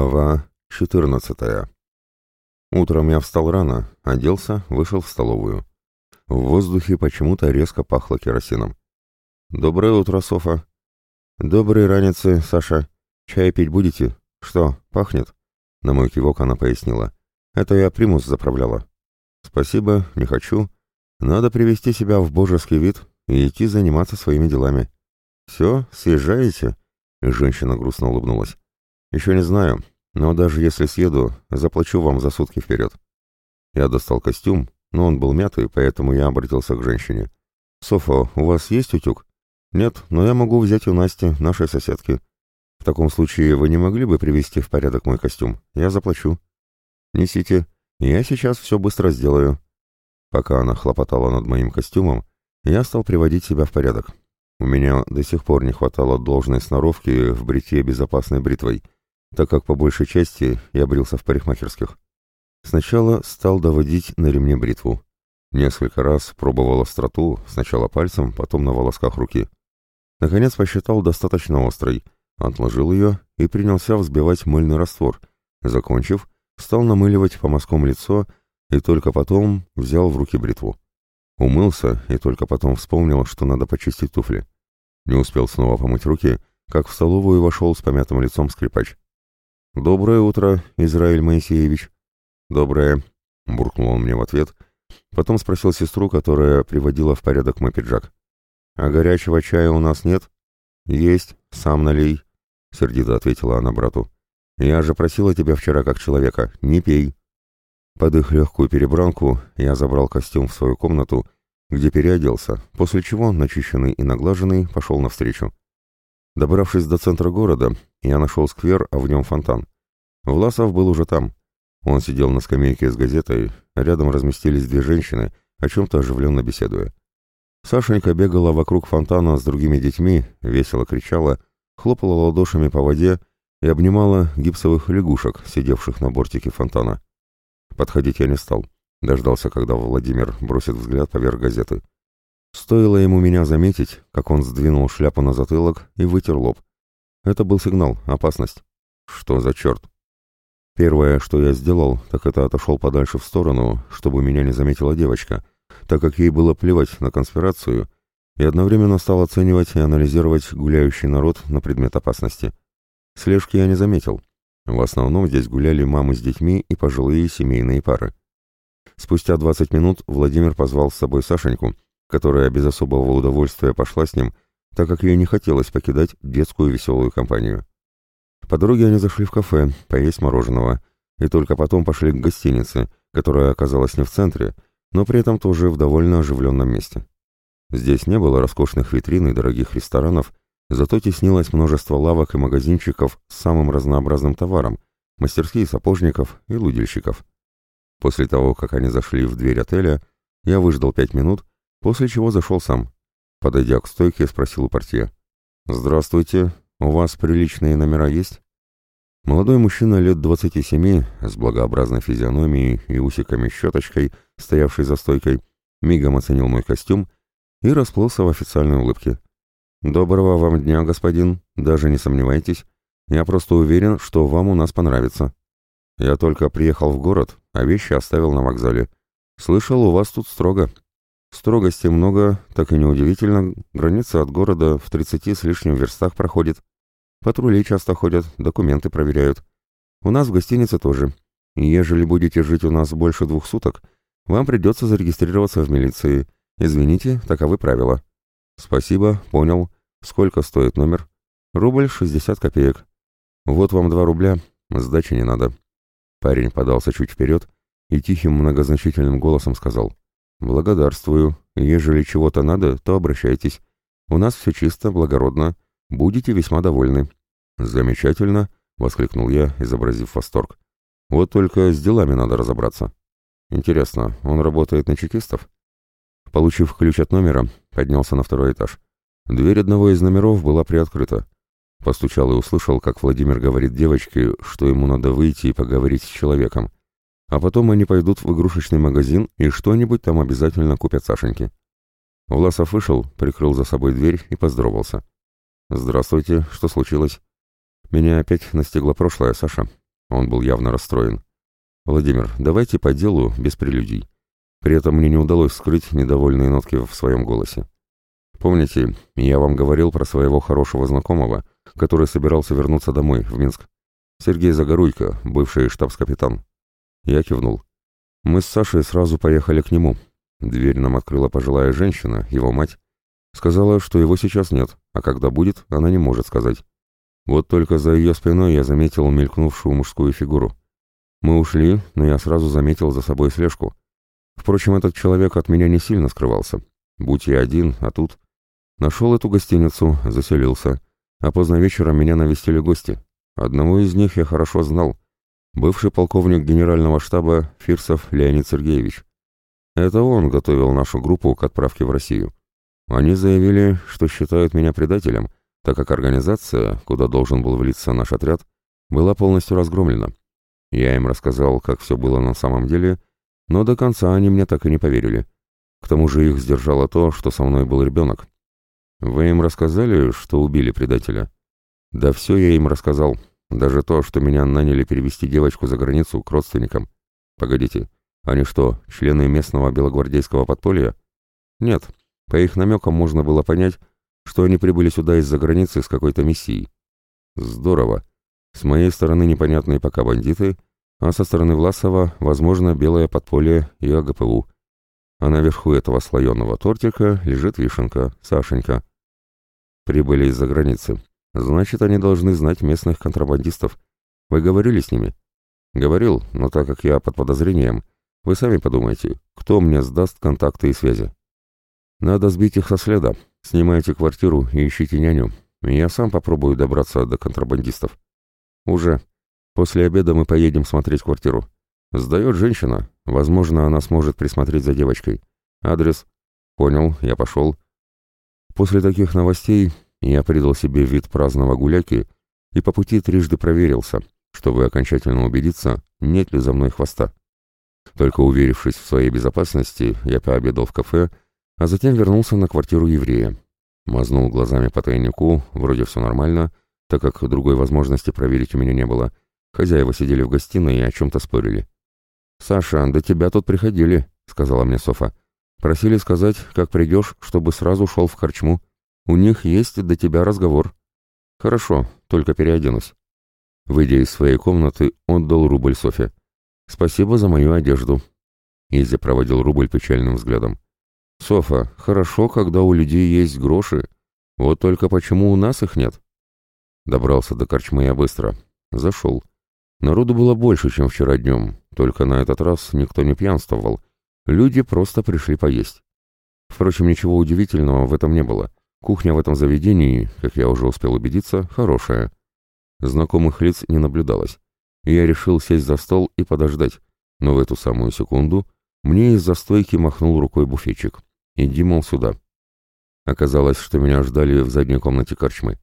Глава 14. Утром я встал рано, оделся, вышел в столовую. В воздухе почему-то резко пахло керосином. «Доброе утро, Софа». «Доброй раницы, Саша. Чай пить будете? Что, пахнет?» На мой кивок она пояснила. «Это я примус заправляла». «Спасибо, не хочу. Надо привести себя в божеский вид и идти заниматься своими делами». «Все, съезжаете?» Женщина грустно улыбнулась. «Еще не знаю, но даже если съеду, заплачу вам за сутки вперед». Я достал костюм, но он был мятый, поэтому я обратился к женщине. «Софа, у вас есть утюг?» «Нет, но я могу взять у Насти, нашей соседки. В таком случае вы не могли бы привести в порядок мой костюм? Я заплачу». «Несите. Я сейчас все быстро сделаю». Пока она хлопотала над моим костюмом, я стал приводить себя в порядок. У меня до сих пор не хватало должной сноровки в бритье безопасной бритвой — так как по большей части я брился в парикмахерских. Сначала стал доводить на ремне бритву. Несколько раз пробовал остроту, сначала пальцем, потом на волосках руки. Наконец посчитал достаточно острой, отложил ее и принялся взбивать мыльный раствор. Закончив, стал намыливать по мазкам лицо и только потом взял в руки бритву. Умылся и только потом вспомнил, что надо почистить туфли. Не успел снова помыть руки, как в столовую вошел с помятым лицом скрипач. «Доброе утро, Израиль Моисеевич». «Доброе», — буркнул он мне в ответ, потом спросил сестру, которая приводила в порядок мой пиджак. «А горячего чая у нас нет?» «Есть, сам налей», — сердито ответила она брату. «Я же просила тебя вчера как человека, не пей». Под их легкую перебранку я забрал костюм в свою комнату, где переоделся, после чего, начищенный и наглаженный, пошел навстречу. Добравшись до центра города, я нашел сквер, а в нем фонтан. Власов был уже там. Он сидел на скамейке с газетой, а рядом разместились две женщины, о чем-то оживленно беседуя. Сашенька бегала вокруг фонтана с другими детьми, весело кричала, хлопала ладошами по воде и обнимала гипсовых лягушек, сидевших на бортике фонтана. Подходить я не стал. Дождался, когда Владимир бросит взгляд поверх газеты. Стоило ему меня заметить, как он сдвинул шляпу на затылок и вытер лоб. Это был сигнал, опасность. Что за черт? Первое, что я сделал, так это отошел подальше в сторону, чтобы меня не заметила девочка, так как ей было плевать на конспирацию, и одновременно стал оценивать и анализировать гуляющий народ на предмет опасности. Слежки я не заметил. В основном здесь гуляли мамы с детьми и пожилые семейные пары. Спустя 20 минут Владимир позвал с собой Сашеньку, которая без особого удовольствия пошла с ним, так как ей не хотелось покидать детскую веселую компанию. По дороге они зашли в кафе, поесть мороженого, и только потом пошли к гостинице, которая оказалась не в центре, но при этом тоже в довольно оживленном месте. Здесь не было роскошных витрин и дорогих ресторанов, зато теснилось множество лавок и магазинчиков с самым разнообразным товаром, мастерские сапожников и лудильщиков. После того, как они зашли в дверь отеля, я выждал пять минут после чего зашел сам. Подойдя к стойке, спросил у портье. «Здравствуйте, у вас приличные номера есть?» Молодой мужчина лет двадцати семи, с благообразной физиономией и усиками-щеточкой, стоявший за стойкой, мигом оценил мой костюм и расплылся в официальной улыбке. «Доброго вам дня, господин, даже не сомневайтесь. Я просто уверен, что вам у нас понравится. Я только приехал в город, а вещи оставил на вокзале. Слышал, у вас тут строго, Строгости много, так и неудивительно, граница от города в 30 с лишним верстах проходит. Патрули часто ходят, документы проверяют. У нас в гостинице тоже. Ежели будете жить у нас больше двух суток, вам придется зарегистрироваться в милиции. Извините, таковы правила. Спасибо, понял. Сколько стоит номер? Рубль 60 копеек. Вот вам два рубля, сдачи не надо. Парень подался чуть вперед и тихим многозначительным голосом сказал. «Благодарствую. Ежели чего-то надо, то обращайтесь. У нас все чисто, благородно. Будете весьма довольны». «Замечательно», — воскликнул я, изобразив восторг. «Вот только с делами надо разобраться». «Интересно, он работает на чекистов?» Получив ключ от номера, поднялся на второй этаж. Дверь одного из номеров была приоткрыта. Постучал и услышал, как Владимир говорит девочке, что ему надо выйти и поговорить с человеком. А потом они пойдут в игрушечный магазин и что-нибудь там обязательно купят Сашеньке. Власов вышел, прикрыл за собой дверь и поздоровался. «Здравствуйте, что случилось?» «Меня опять настигло прошлое, Саша. Он был явно расстроен. «Владимир, давайте по делу, без прелюдий». При этом мне не удалось скрыть недовольные нотки в своем голосе. «Помните, я вам говорил про своего хорошего знакомого, который собирался вернуться домой, в Минск? Сергей Загоруйко, бывший штабс-капитан». Я кивнул. Мы с Сашей сразу поехали к нему. Дверь нам открыла пожилая женщина, его мать. Сказала, что его сейчас нет, а когда будет, она не может сказать. Вот только за ее спиной я заметил мелькнувшую мужскую фигуру. Мы ушли, но я сразу заметил за собой слежку. Впрочем, этот человек от меня не сильно скрывался. Будь я один, а тут... Нашел эту гостиницу, заселился. А поздно вечером меня навестили гости. Одного из них я хорошо знал. Бывший полковник генерального штаба Фирсов Леонид Сергеевич. Это он готовил нашу группу к отправке в Россию. Они заявили, что считают меня предателем, так как организация, куда должен был влиться наш отряд, была полностью разгромлена. Я им рассказал, как все было на самом деле, но до конца они мне так и не поверили. К тому же их сдержало то, что со мной был ребенок. Вы им рассказали, что убили предателя? Да все я им рассказал. Даже то, что меня наняли перевести девочку за границу к родственникам. Погодите, они что, члены местного белогвардейского подполья? Нет, по их намекам можно было понять, что они прибыли сюда из-за границы с какой-то миссией. Здорово. С моей стороны непонятные пока бандиты, а со стороны Власова, возможно, белое подполье и АГПУ. А наверху этого слоеного тортика лежит вишенка, Сашенька. Прибыли из-за границы. Значит, они должны знать местных контрабандистов. Вы говорили с ними? Говорил, но так как я под подозрением, вы сами подумайте, кто мне сдаст контакты и связи. Надо сбить их со следа. Снимайте квартиру и ищите няню. Я сам попробую добраться до контрабандистов. Уже. После обеда мы поедем смотреть квартиру. Сдает женщина. Возможно, она сможет присмотреть за девочкой. Адрес. Понял, я пошел. После таких новостей я придал себе вид праздного гуляки и по пути трижды проверился, чтобы окончательно убедиться, нет ли за мной хвоста. Только уверившись в своей безопасности, я пообедал в кафе, а затем вернулся на квартиру еврея. Мазнул глазами по тайнику, вроде все нормально, так как другой возможности проверить у меня не было. Хозяева сидели в гостиной и о чем-то спорили. «Саша, до тебя тут приходили», — сказала мне Софа. «Просили сказать, как придешь, чтобы сразу шел в корчму. У них есть до тебя разговор». «Хорошо, только переоденусь». Выйдя из своей комнаты, отдал рубль Софе. «Спасибо за мою одежду». Изя проводил рубль печальным взглядом. «Софа, хорошо, когда у людей есть гроши. Вот только почему у нас их нет?» Добрался до корчмы я быстро. Зашел. Народу было больше, чем вчера днем, только на этот раз никто не пьянствовал. Люди просто пришли поесть. Впрочем, ничего удивительного в этом не было. Кухня в этом заведении, как я уже успел убедиться, хорошая. Знакомых лиц не наблюдалось. Я решил сесть за стол и подождать, но в эту самую секунду мне из-за стойки махнул рукой буфетчик. «Иди, мол, сюда». Оказалось, что меня ждали в задней комнате корчмы.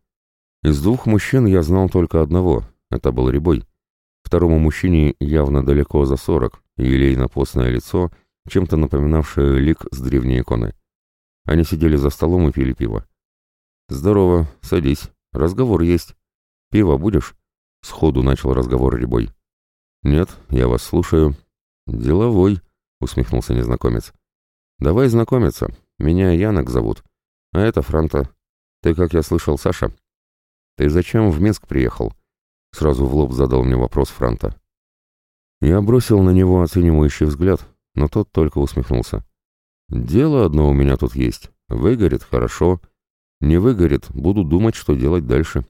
Из двух мужчин я знал только одного, это был Рябой. Второму мужчине явно далеко за сорок, елейно-постное лицо, чем-то напоминавшее лик с древней иконы. Они сидели за столом и пили пиво. «Здорово, садись, разговор есть. Пиво будешь?» Сходу начал разговор Рябой. «Нет, я вас слушаю». «Деловой», — усмехнулся незнакомец. «Давай знакомиться. Меня Янок зовут. А это Франта. Ты, как я слышал, Саша?» «Ты зачем в Минск приехал?» Сразу в лоб задал мне вопрос Франта. Я бросил на него оценивающий взгляд, но тот только усмехнулся. «Дело одно у меня тут есть. Выгорит — хорошо. Не выгорит — буду думать, что делать дальше».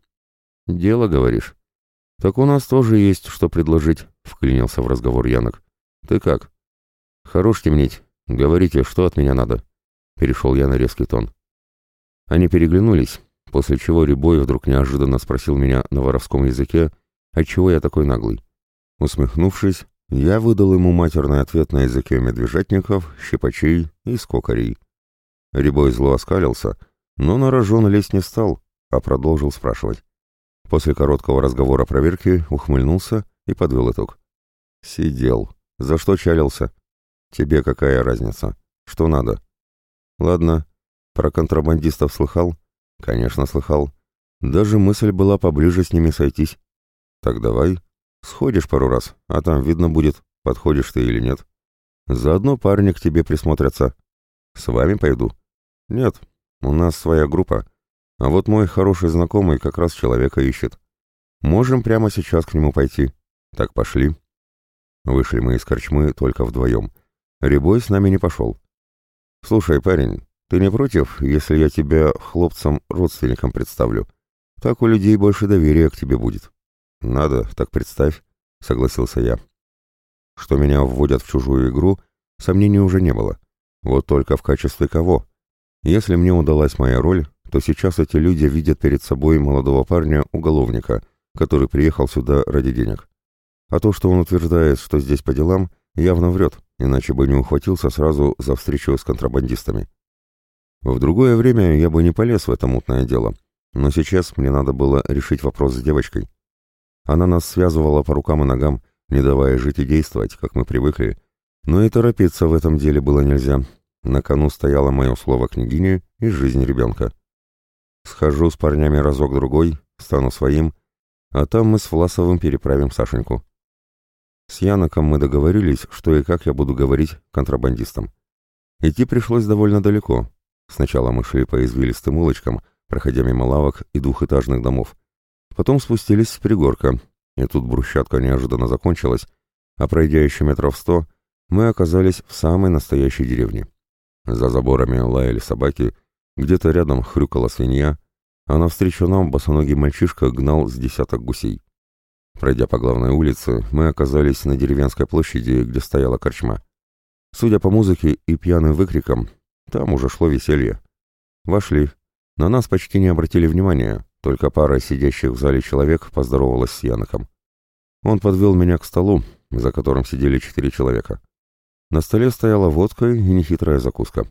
«Дело, говоришь?» «Так у нас тоже есть, что предложить», — вклинился в разговор Янок. «Ты как?» «Хорош темнить. Говорите, что от меня надо?» Перешел я на резкий тон. Они переглянулись, после чего Рябой вдруг неожиданно спросил меня на воровском языке, отчего я такой наглый. Усмехнувшись, я выдал ему матерный ответ на языке медвежатников, щипачей и скокарей. Рябой зло оскалился, но на рожон лезть не стал, а продолжил спрашивать. После короткого разговора проверки ухмыльнулся и подвел итог. «Сидел. За что чалился? Тебе какая разница? Что надо?» «Ладно. Про контрабандистов слыхал?» Конечно, слыхал. Даже мысль была поближе с ними сойтись. Так давай. Сходишь пару раз, а там видно будет, подходишь ты или нет. Заодно парни к тебе присмотрятся. С вами пойду. Нет, у нас своя группа. А вот мой хороший знакомый как раз человека ищет. Можем прямо сейчас к нему пойти. Так пошли. Вышли мы из корчмы только вдвоем. Рябой с нами не пошел. Слушай, парень, ты не против, если я тебя хлопцам-родственникам представлю? Так у людей больше доверия к тебе будет. Надо, так представь, согласился я. Что меня вводят в чужую игру, сомнений уже не было. Вот только в качестве кого? Если мне удалась моя роль, то сейчас эти люди видят перед собой молодого парня-уголовника, который приехал сюда ради денег. А то, что он утверждает, что здесь по делам, явно врет, иначе бы не ухватился сразу за встречу с контрабандистами. В другое время я бы не полез в это мутное дело, но сейчас мне надо было решить вопрос с девочкой. Она нас связывала по рукам и ногам, не давая жить и действовать, как мы привыкли, но и торопиться в этом деле было нельзя. На кону стояло мое слово княгини и жизнь ребенка. Схожу с парнями разок-другой, стану своим, а там мы с Власовым переправим Сашеньку. С Яноком мы договорились, что и как я буду говорить контрабандистам. Идти пришлось довольно далеко, Сначала мы шли по извилистым улочкам, проходя мимо лавок и двухэтажных домов. Потом спустились с пригорка, и тут брусчатка неожиданно закончилась, а пройдя еще метров сто, мы оказались в самой настоящей деревне. За заборами лаяли собаки, где-то рядом хрюкала свинья, а навстречу нам босоногий мальчишка гнал с десяток гусей. Пройдя по главной улице, мы оказались на деревенской площади, где стояла корчма. Судя по музыке и пьяным выкрикам, там уже шло веселье. Вошли. На нас почти не обратили внимания, только пара сидящих в зале человек поздоровалась с Яноком. Он подвел меня к столу, за которым сидели четыре человека. На столе стояла водка и нехитрая закуска.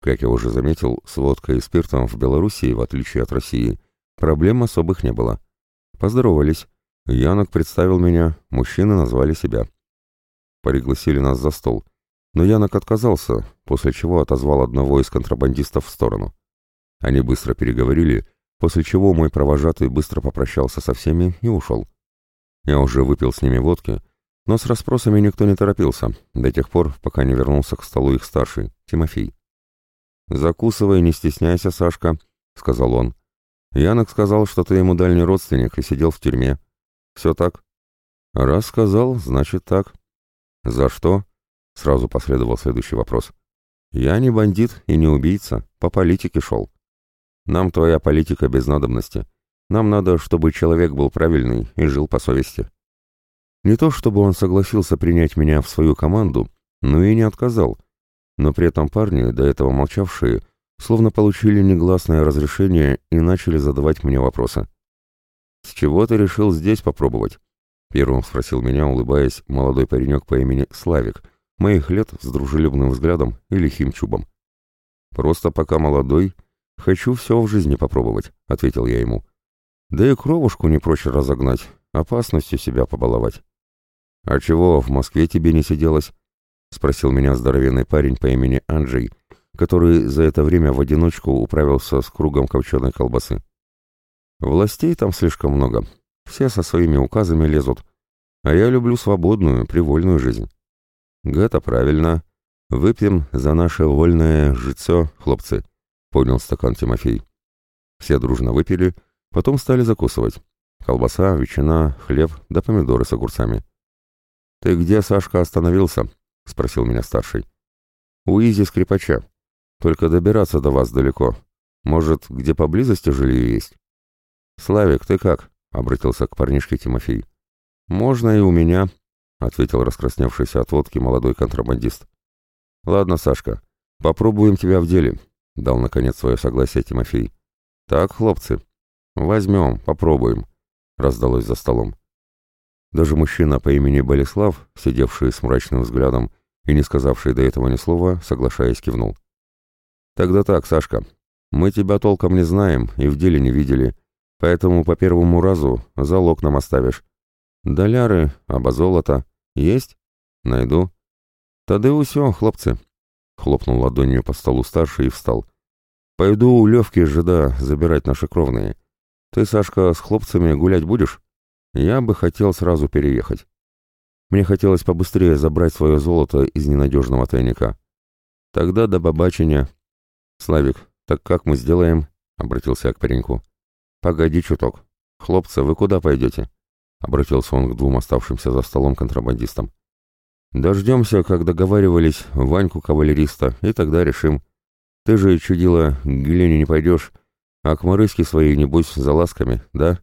Как я уже заметил, с водкой и спиртом в Белоруссии, в отличие от России, проблем особых не было. Поздоровались. Янок представил меня, мужчины назвали себя. Пригласили нас за стол, но Янок отказался, после чего отозвал одного из контрабандистов в сторону. Они быстро переговорили, после чего мой провожатый быстро попрощался со всеми и ушел. Я уже выпил с ними водки, но с расспросами никто не торопился, до тех пор, пока не вернулся к столу их старший, Тимофей. «Закусывай, не стесняйся, Сашка», — сказал он. «Янок сказал, что ты ему дальний родственник и сидел в тюрьме. Все так?» «Раз сказал, значит так». «За что?» Сразу последовал следующий вопрос. «Я не бандит и не убийца, по политике шел. Нам твоя политика без надобности. Нам надо, чтобы человек был правильный и жил по совести». Не то чтобы он согласился принять меня в свою команду, но и не отказал. Но при этом парни, до этого молчавшие, словно получили негласное разрешение и начали задавать мне вопросы. «С чего ты решил здесь попробовать?» Первым спросил меня, улыбаясь, молодой паренек по имени Славик, моих лет с дружелюбным взглядом и лихим чубом. «Просто пока молодой, хочу все в жизни попробовать», — ответил я ему. «Да и кровушку не прочь разогнать, опасностью себя побаловать». «А чего в Москве тебе не сиделось?» — спросил меня здоровенный парень по имени Анджей, который за это время в одиночку управился с кругом копченой колбасы. «Властей там слишком много, все со своими указами лезут, а я люблю свободную, привольную жизнь». «Гэта правильно. Выпьем за наше вольное житцо, хлопцы», — понял стакан Тимофей. Все дружно выпили, потом стали закусывать. Колбаса, ветчина, хлеб да помидоры с огурцами. «Ты где, Сашка, остановился?» — спросил меня старший. «У Изи скрипача. Только добираться до вас далеко. Может, где поблизости жилье есть?» «Славик, ты как?» — обратился к парнишке Тимофей. «Можно и у меня», — ответил раскрасневшийся от водки молодой контрабандист. «Ладно, Сашка, попробуем тебя в деле», — дал наконец свое согласие Тимофей. «Так, хлопцы, возьмем, попробуем», — раздалось за столом. Даже мужчина по имени Болеслав, сидевший с мрачным взглядом и не сказавший до этого ни слова, соглашаясь, кивнул. «Тогда так, Сашка, мы тебя толком не знаем и в деле не видели, поэтому по первому разу залог нам оставишь. Доляры, аба золото, «Есть? Найду». «Тады усё, хлопцы», — хлопнул ладонью по столу старший и встал. «Пойду у Левки жида забирать наши кровные. Ты, Сашка, с хлопцами гулять будешь?» Я бы хотел сразу переехать. Мне хотелось побыстрее забрать свое золото из ненадежного тайника. Тогда до бабачения. Славик, так как мы сделаем? Обратился я к пареньку. Погоди чуток. Хлопцы, вы куда пойдете? Обратился он к двум оставшимся за столом контрабандистам. Дождемся, как договаривались, Ваньку-кавалериста, и тогда решим. Ты же, чудила, к Гелене не пойдешь, а к Марыске своей, небось, за ласками, да?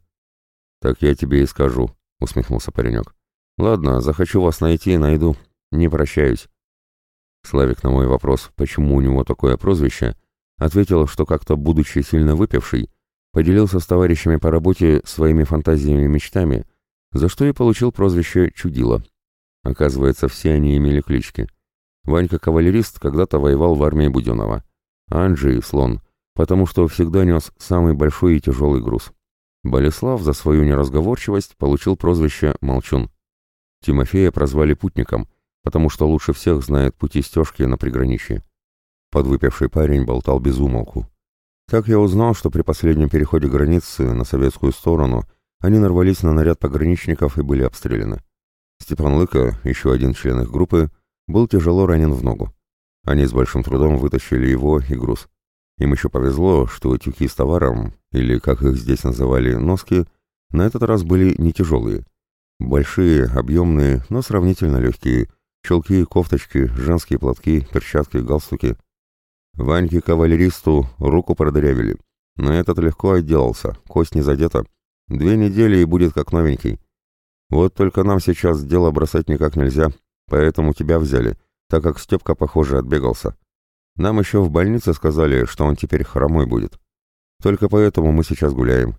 Так я тебе и скажу, усмехнулся паренек. Ладно, захочу вас найти, найду. Не прощаюсь. Славик на мой вопрос, почему у него такое прозвище, ответил, что как-то, будучи сильно выпивший, поделился с товарищами по работе своими фантазиями и мечтами, за что и получил прозвище «Чудило». Оказывается, все они имели клички. Ванька-кавалерист когда-то воевал в армии Буденова. Анджей — слон, потому что всегда нес самый большой и тяжелый груз. Болеслав за свою неразговорчивость получил прозвище «Молчун». Тимофея прозвали путником, потому что лучше всех знает пути стежки на приграничье. Подвыпивший парень болтал без умолку. Так я узнал, что при последнем переходе границы на советскую сторону они нарвались на наряд пограничников и были обстреляны. Степан Лыка, еще один член их группы, был тяжело ранен в ногу. Они с большим трудом вытащили его и груз. Им еще повезло, что тюки с товаром, или, как их здесь называли, носки, на этот раз были не тяжелые. Большие, объемные, но сравнительно легкие. Челки, кофточки, женские платки, перчатки, галстуки. Ваньке кавалеристу руку продырявили. Но этот легко отделался, кость не задета. Две недели и будет как новенький. Вот только нам сейчас дело бросать никак нельзя, поэтому тебя взяли, так как Степка, похоже, отбегался. Нам еще в больнице сказали, что он теперь хромой будет. Только поэтому мы сейчас гуляем.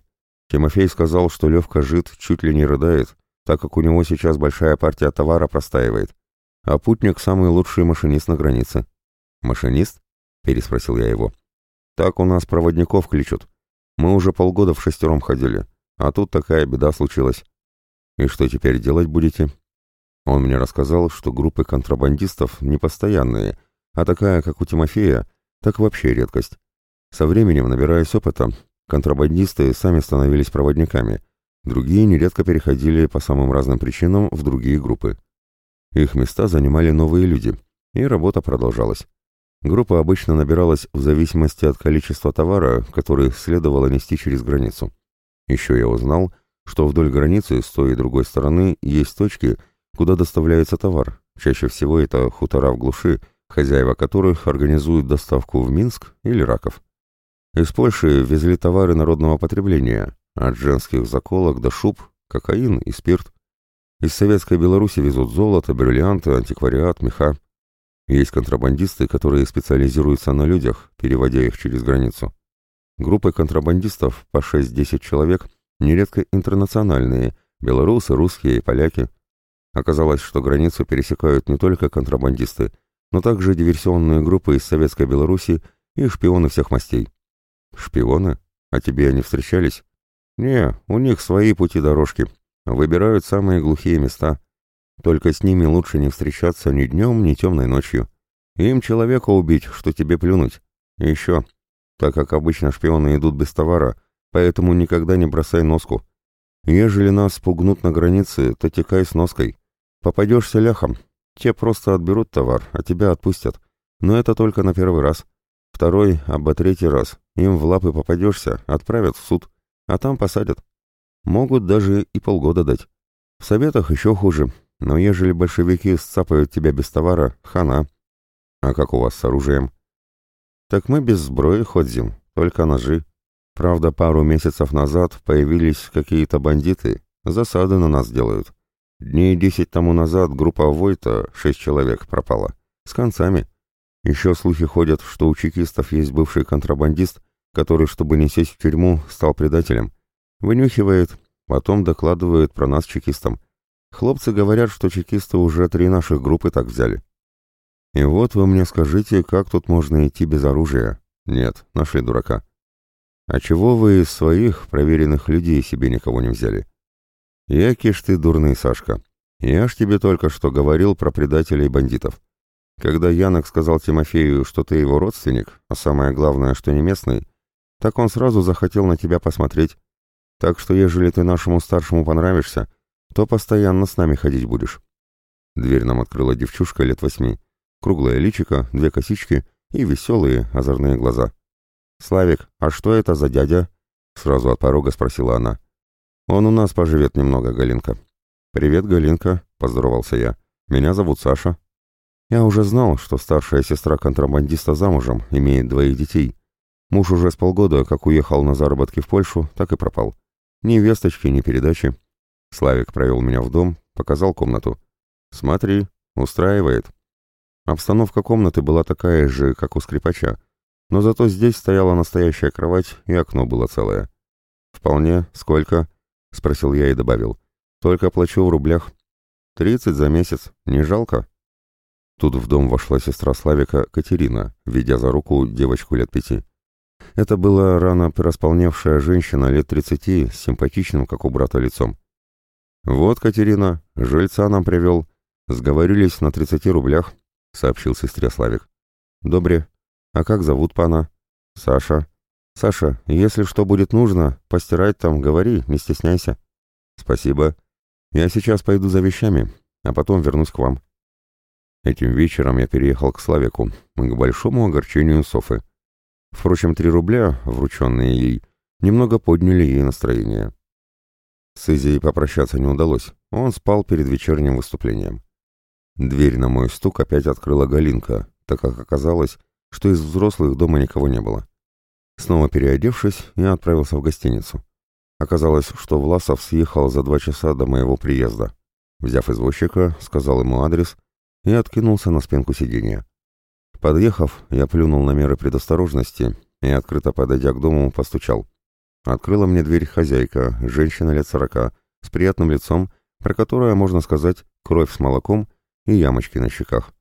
Тимофей сказал, что Левка жид чуть ли не рыдает, так как у него сейчас большая партия товара простаивает. А путник самый лучший машинист на границе. «Машинист?» — переспросил я его. «Так у нас проводников кличут. Мы уже полгода в шестером ходили, а тут такая беда случилась. И что теперь делать будете?» Он мне рассказал, что группы контрабандистов непостоянные, а такая, как у Тимофея, так вообще редкость. Со временем, набираясь опыта, контрабандисты сами становились проводниками, другие нередко переходили по самым разным причинам в другие группы. Их места занимали новые люди, и работа продолжалась. Группа обычно набиралась в зависимости от количества товара, который следовало нести через границу. Еще я узнал, что вдоль границы с той и другой стороны есть точки, куда доставляется товар. Чаще всего это хутора в глуши, хозяева которых организуют доставку в Минск или Раков. Из Польши везли товары народного потребления, от женских заколок до шуб, кокаин и спирт. Из Советской Беларуси везут золото, бриллианты, антиквариат, меха. Есть контрабандисты, которые специализируются на людях, переводя их через границу. Группы контрабандистов по 6-10 человек, нередко интернациональные, белорусы, русские и поляки. Оказалось, что границу пересекают не только контрабандисты, но также диверсионные группы из Советской Беларуси и шпионы всех мастей. Шпионы? А тебе они встречались? Не, у них свои пути-дорожки. Выбирают самые глухие места. Только с ними лучше не встречаться ни днем, ни темной ночью. Им человека убить, что тебе плюнуть. И еще, так как обычно шпионы идут без товара, поэтому никогда не бросай носку. Ежели нас спугнут на границе, то текай с ноской. Попадешься ляхом. Те просто отберут товар, а тебя отпустят. Но это только на первый раз. Второй, або третий раз. Им в лапы попадешься, отправят в суд, а там посадят. Могут даже и полгода дать. В советах еще хуже, но ежели большевики сцапают тебя без товара, хана. А как у вас с оружием? Так мы без сброи ходим, только ножи. Правда, пару месяцев назад появились какие-то бандиты, засады на нас делают. Дней десять тому назад группа Войта, шесть человек, пропала. С концами. Еще слухи ходят, что у чекистов есть бывший контрабандист, который, чтобы не сесть в тюрьму, стал предателем. Вынюхивает, потом докладывает про нас чекистам. Хлопцы говорят, что чекисты уже три наших группы так взяли. И вот вы мне скажите, как тут можно идти без оружия? Нет, нашли дурака. А чего вы из своих проверенных людей себе никого не взяли? Якиш ты дурный, Сашка. Я ж тебе только что говорил про предателей и бандитов. Когда Янок сказал Тимофею, что ты его родственник, а самое главное, что не местный, так он сразу захотел на тебя посмотреть. Так что, ежели ты нашему старшему понравишься, то постоянно с нами ходить будешь». Дверь нам открыла девчушка лет восьми. Круглое личико, две косички и веселые, озорные глаза. «Славик, а что это за дядя?» — сразу от порога спросила она. «Он у нас поживет немного, Галинка». «Привет, Галинка», — поздоровался я. «Меня зовут Саша». Я уже знал, что старшая сестра контрабандиста замужем, имеет двоих детей. Муж уже с полгода, как уехал на заработки в Польшу, так и пропал. Ни весточки, ни передачи. Славик провел меня в дом, показал комнату. «Смотри, устраивает». Обстановка комнаты была такая же, как у скрипача, но зато здесь стояла настоящая кровать, и окно было целое. «Вполне. Сколько?» — спросил я и добавил. «Только плачу в рублях. Тридцать за месяц. Не жалко?» Тут в дом вошла сестра Славика Катерина, ведя за руку девочку лет пяти. Это была рано пересполневшая женщина лет тридцати с симпатичным, как у брата, лицом. «Вот, Катерина, жильца нам привел. Сговорились на тридцати рублях», — сообщил сестре Славик. «Добре. А как зовут пана?» «Саша». «Саша, если что будет нужно, постирать там, говори, не стесняйся». «Спасибо. Я сейчас пойду за вещами, а потом вернусь к вам». Этим вечером я переехал к Славику, к большому огорчению Софы. Впрочем, три рубля, врученные ей, немного подняли ей настроение. С Изей попрощаться не удалось, он спал перед вечерним выступлением. Дверь на мой стук опять открыла Галинка, так как оказалось, что из взрослых дома никого не было. Снова переодевшись, я отправился в гостиницу. Оказалось, что Власов съехал за два часа до моего приезда. Взяв извозчика, сказал ему адрес и откинулся на спинку сиденья. Подъехав, я плюнул на меры предосторожности и, открыто подойдя к дому, постучал. Открыла мне дверь хозяйка, женщина лет сорока, с приятным лицом, про которое, можно сказать, кровь с молоком и ямочки на щеках.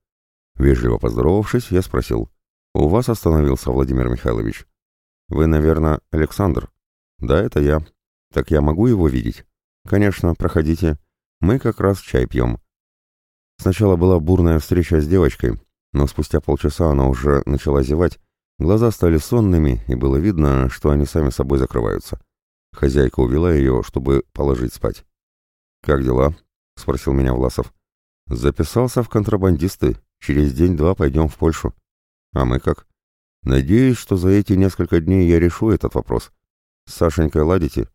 Вежливо поздоровавшись, я спросил, «У вас остановился Владимир Михайлович?» «Вы, наверное, Александр?» «Да, это я. Так я могу его видеть?» «Конечно, проходите. Мы как раз чай пьем». Сначала была бурная встреча с девочкой, но спустя полчаса она уже начала зевать, глаза стали сонными, и было видно, что они сами собой закрываются. Хозяйка увела ее, чтобы положить спать. «Как дела?» — спросил меня Власов. «Записался в контрабандисты. Через день-два пойдем в Польшу». «А мы как?» «Надеюсь, что за эти несколько дней я решу этот вопрос. С Сашенькой ладите?»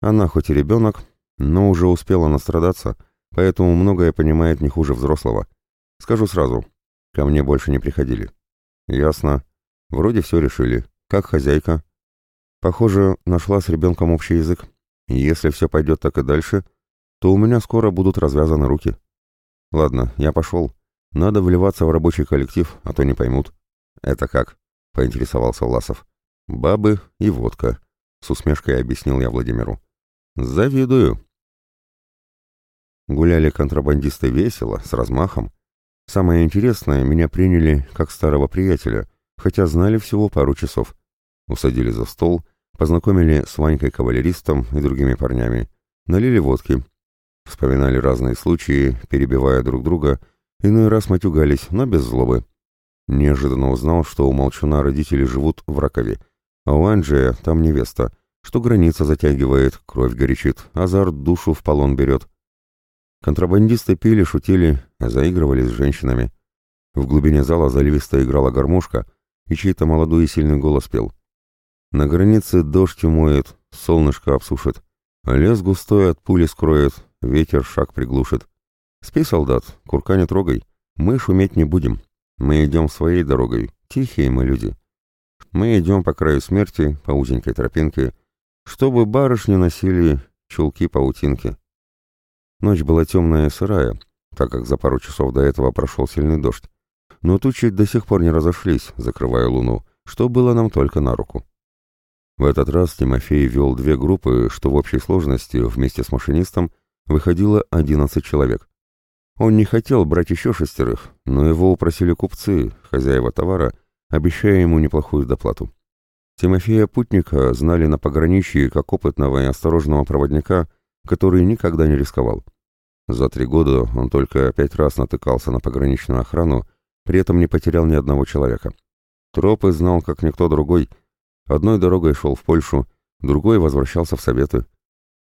Она хоть и ребенок, но уже успела настрадаться, поэтому многое понимает не хуже взрослого. Скажу сразу, Ко мне больше не приходили. Ясно. Вроде все решили. Как хозяйка? Похоже, нашла с ребенком общий язык. если все пойдет так и дальше, то у меня скоро будут развязаны руки. Ладно, я пошел. Надо вливаться в рабочий коллектив, а то не поймут. Это как? Поинтересовался Власов. Бабы и водка. С усмешкой объяснил я Владимиру. Завидую. Гуляли контрабандисты весело, с размахом. Самое интересное, меня приняли как старого приятеля, хотя знали всего пару часов. Усадили за стол, познакомили с Ванькой-кавалеристом и другими парнями, налили водки. Вспоминали разные случаи, перебивая друг друга, иной раз матюгались, но без злобы. Неожиданно узнал, что у Молчуна родители живут в Ракове, а у Анджия там невеста, что граница затягивает, кровь горячит, азарт душу в полон берет. Контрабандисты пили, шутили, заигрывали с женщинами. В глубине зала заливисто играла гармошка, и чей-то молодой и сильный голос пел. На границе дождь умоет, солнышко обсушит, лес густой от пули скроет, ветер шаг приглушит. Спи, солдат, курка не трогай, мы шуметь не будем. Мы идем своей дорогой, тихие мы люди. Мы идем по краю смерти, по узенькой тропинке, чтобы барышни носили чулки-паутинки. Ночь была темная и сырая, так как за пару часов до этого прошел сильный дождь. Но тучи до сих пор не разошлись, закрывая луну, что было нам только на руку. В этот раз Тимофей вел две группы, что в общей сложности вместе с машинистом выходило 11 человек. Он не хотел брать еще шестерых, но его упросили купцы, хозяева товара, обещая ему неплохую доплату. Тимофея Путника знали на пограничье как опытного и осторожного проводника, который никогда не рисковал. За три года он только пять раз натыкался на пограничную охрану, при этом не потерял ни одного человека. Тропы знал, как никто другой. Одной дорогой шел в Польшу, другой возвращался в Советы.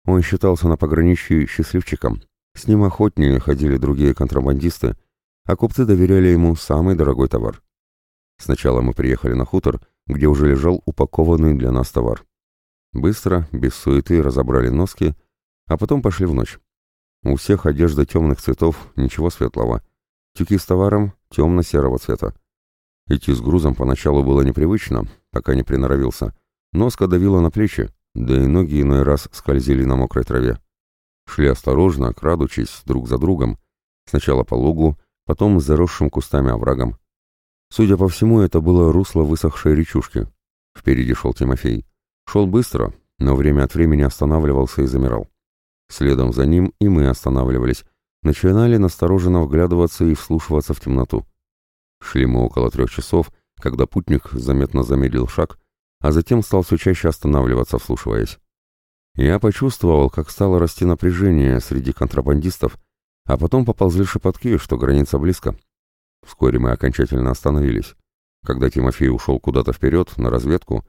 Он считался на пограничье счастливчиком. С ним охотнее ходили другие контрабандисты, а купцы доверяли ему самый дорогой товар. Сначала мы приехали на хутор, где уже лежал упакованный для нас товар. Быстро, без суеты, разобрали носки, а потом пошли в ночь. У всех одежда темных цветов, ничего светлого. Тюки с товаром темно-серого цвета. Идти с грузом поначалу было непривычно, пока не приноровился. Носка давила на плечи, да и ноги иной раз скользили на мокрой траве. Шли осторожно, крадучись друг за другом, сначала по лугу, потом заросшим кустами оврагом. Судя по всему, это было русло высохшей речушки. Впереди шел Тимофей. Шел быстро, но время от времени останавливался и замирал. Следом за ним и мы останавливались, начинали настороженно вглядываться и вслушиваться в темноту. Шли мы около трех часов, когда путник заметно замедлил шаг, а затем стал все чаще останавливаться, вслушиваясь. Я почувствовал, как стало расти напряжение среди контрабандистов, а потом поползли шепотки, что граница близко. Вскоре мы окончательно остановились. Когда Тимофей ушел куда-то вперед, на разведку,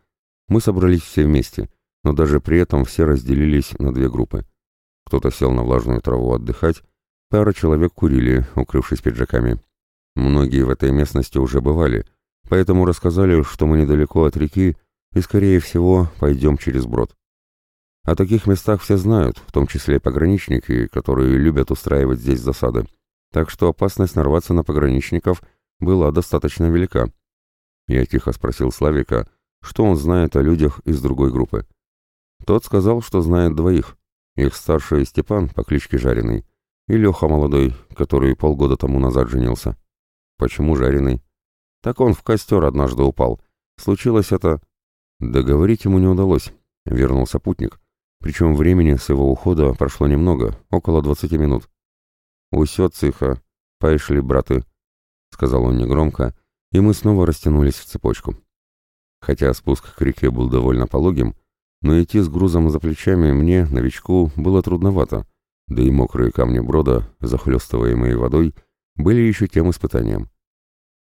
мы собрались все вместе, но даже при этом все разделились на две группы. Кто-то сел на влажную траву отдыхать, пара человек курили, укрывшись пиджаками. Многие в этой местности уже бывали, поэтому рассказали, что мы недалеко от реки и, скорее всего, пойдем через брод. О таких местах все знают, в том числе пограничники, которые любят устраивать здесь засады. Так что опасность нарваться на пограничников была достаточно велика. Я тихо спросил Славика, что он знает о людях из другой группы. Тот сказал, что знает двоих. Их старший Степан по кличке Жареный и Леха молодой, который полгода тому назад женился. Почему Жареный? Так он в костер однажды упал. Случилось это... Договорить ему не удалось. Вернулся путник. Причем времени с его ухода прошло немного, около двадцати минут. «Усё цыха, пошли, браты», — сказал он негромко, и мы снова растянулись в цепочку. Хотя спуск к реке был довольно пологим, но идти с грузом за плечами мне, новичку, было трудновато, да и мокрые камни брода, захлестываемые водой, были еще тем испытанием.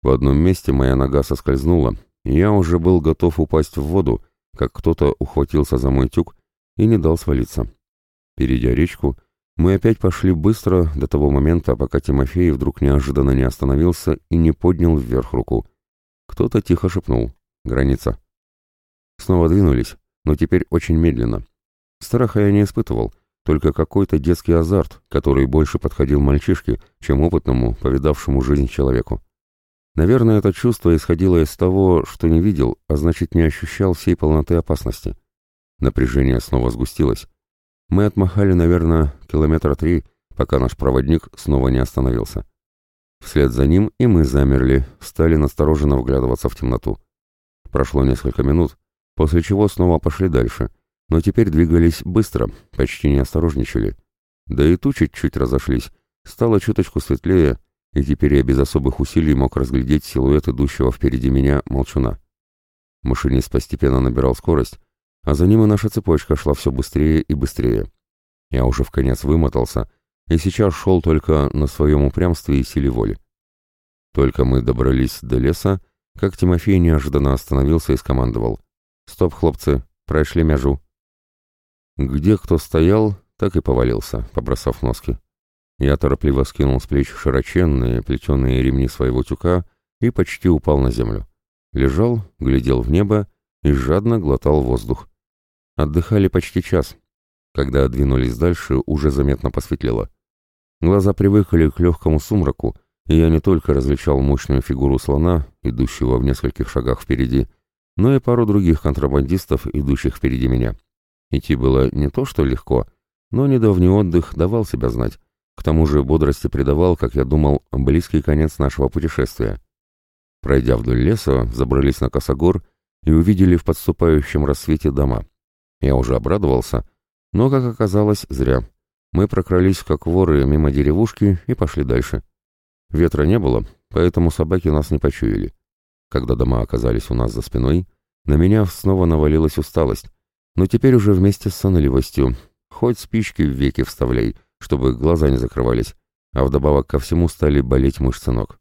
В одном месте моя нога соскользнула, и я уже был готов упасть в воду, как кто-то ухватился за мой тюк и не дал свалиться. Перейдя речку, мы опять пошли быстро до того момента, пока Тимофей вдруг неожиданно не остановился и не поднял вверх руку. Кто-то тихо шепнул Граница. Снова двинулись, но теперь очень медленно. Страха я не испытывал, только какой-то детский азарт, который больше подходил мальчишке, чем опытному, повидавшему жизнь человеку. Наверное, это чувство исходило из того, что не видел, а значит не ощущал всей полноты опасности. Напряжение снова сгустилось. Мы отмахали, наверное, километра три, пока наш проводник снова не остановился. Вслед за ним и мы замерли, стали настороженно вглядываться в темноту. Прошло несколько минут, после чего снова пошли дальше, но теперь двигались быстро, почти не осторожничали. Да и тучи чуть разошлись, стало чуточку светлее, и теперь я без особых усилий мог разглядеть силуэт идущего впереди меня молчуна. Машинист постепенно набирал скорость, а за ним и наша цепочка шла все быстрее и быстрее. Я уже в конец вымотался, и сейчас шел только на своем упрямстве и силе воли. Только мы добрались до леса, как Тимофей неожиданно остановился и скомандовал. «Стоп, хлопцы, прошли мяжу». Где кто стоял, так и повалился, побросав носки. Я торопливо скинул с плеч широченные плетеные ремни своего тюка и почти упал на землю. Лежал, глядел в небо и жадно глотал воздух. Отдыхали почти час. Когда двинулись дальше, уже заметно посветлело. Глаза привыкли к легкому сумраку, и я не только различал мощную фигуру слона, идущего в нескольких шагах впереди, но и пару других контрабандистов, идущих впереди меня. Идти было не то что легко, но недавний отдых давал себя знать. К тому же бодрости придавал, как я думал, близкий конец нашего путешествия. Пройдя вдоль леса, забрались на косогор и увидели в подступающем рассвете дома. Я уже обрадовался, но, как оказалось, зря. Мы прокрались, как воры, мимо деревушки и пошли дальше. Ветра не было, поэтому собаки нас не почуяли. Когда дома оказались у нас за спиной, на меня снова навалилась усталость, но теперь уже вместе с сонливостью. Хоть спички в веки вставляй, чтобы глаза не закрывались, а вдобавок ко всему стали болеть мышцы ног.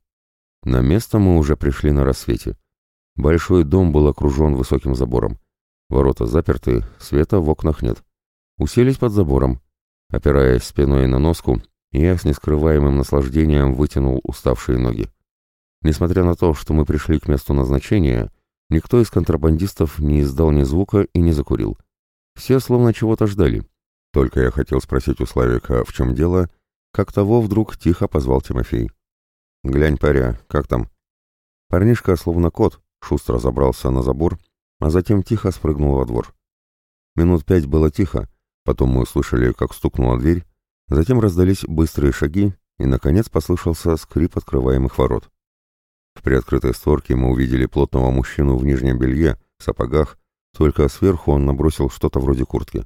На место мы уже пришли на рассвете. Большой дом был окружен высоким забором. Ворота заперты, света в окнах нет. Уселись под забором. Опираясь спиной на носку, я с нескрываемым наслаждением вытянул уставшие ноги. Несмотря на то, что мы пришли к месту назначения, никто из контрабандистов не издал ни звука и не закурил. Все словно чего-то ждали. Только я хотел спросить у Славика, в чем дело, как того вдруг тихо позвал Тимофей. «Глянь, паря, как там?» Парнишка, словно кот, шустро забрался на забор, а затем тихо спрыгнул во двор. Минут пять было тихо, потом мы услышали, как стукнула дверь, затем раздались быстрые шаги, и, наконец, послышался скрип открываемых ворот. В приоткрытой створке мы увидели плотного мужчину в нижнем белье, сапогах, только сверху он набросил что-то вроде куртки.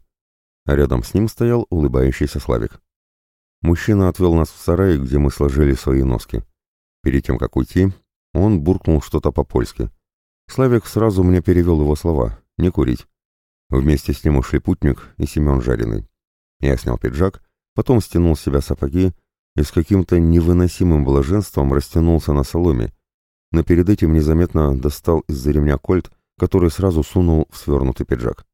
А рядом с ним стоял улыбающийся Славик. Мужчина отвел нас в сарай, где мы сложили свои носки. Перед тем, как уйти, он буркнул что-то по-польски. Славик сразу мне перевел его слова «не курить». Вместе с ним ушли путник и Семен Жареный. Я снял пиджак, потом стянул с себя сапоги и с каким-то невыносимым блаженством растянулся на соломе, но перед этим незаметно достал из-за ремня кольт, который сразу сунул в свернутый пиджак.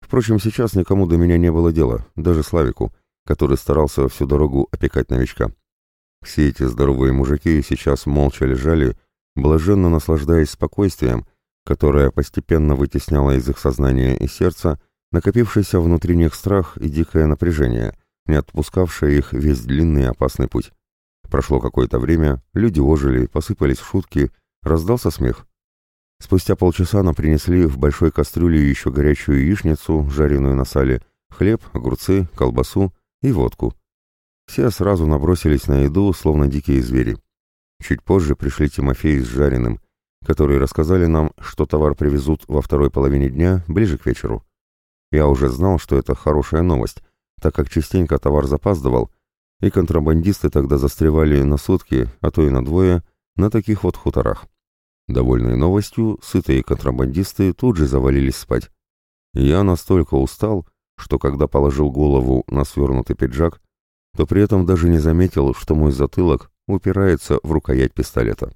Впрочем, сейчас никому до меня не было дела, даже Славику, который старался всю дорогу опекать новичка. Все эти здоровые мужики сейчас молча лежали, блаженно наслаждаясь спокойствием, которое постепенно вытесняло из их сознания и сердца накопившийся внутри них страх и дикое напряжение, не отпускавшее их весь длинный опасный путь. Прошло какое-то время, люди ожили, посыпались шутки, раздался смех. Спустя полчаса нам принесли в большой кастрюле еще горячую яичницу, жареную на сале, хлеб, огурцы, колбасу и водку. Все сразу набросились на еду, словно дикие звери. Чуть позже пришли Тимофей с жареным, которые рассказали нам, что товар привезут во второй половине дня, ближе к вечеру. Я уже знал, что это хорошая новость, так как частенько товар запаздывал, и контрабандисты тогда застревали на сутки, а то и на двое, на таких вот хуторах. Довольные новостью, сытые контрабандисты тут же завалились спать. Я настолько устал, что когда положил голову на свернутый пиджак, то при этом даже не заметил, что мой затылок упирается в рукоять пистолета.